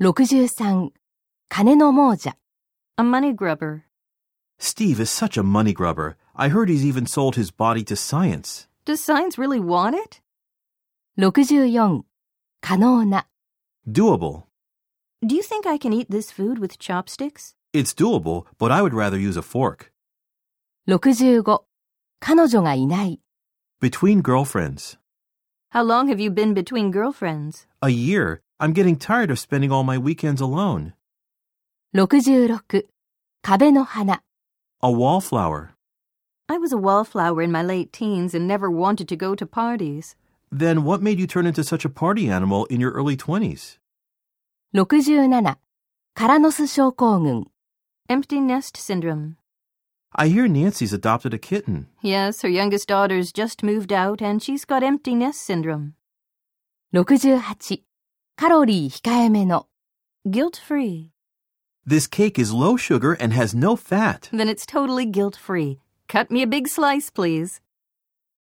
63金の亡者 A money grubber. Steve is such a money grubber. I heard he's even sold his body to science. Does science really want it? 64可能な Doable. Do you think I can eat this food with chopsticks? It's doable, but I would rather use a fork. 65彼女がいない Between girlfriends. How long have you been between girlfriends? A year. I'm getting tired of spending all my weekends alone. 66. 壁の花 A wallflower. I was a wallflower in my late teens and never wanted to go to parties. Then what made you turn into such a party animal in your early 20s? 67. 空の巣症候群 Empty nest syndrome. I hear Nancy's adopted a kitten. Yes, her youngest daughter's just moved out and she's got empty nest syndrome. 68. カロリー控えめの Guilt free. This cake is low sugar and has no fat. Then it's totally guilt free. Cut me a big slice, please.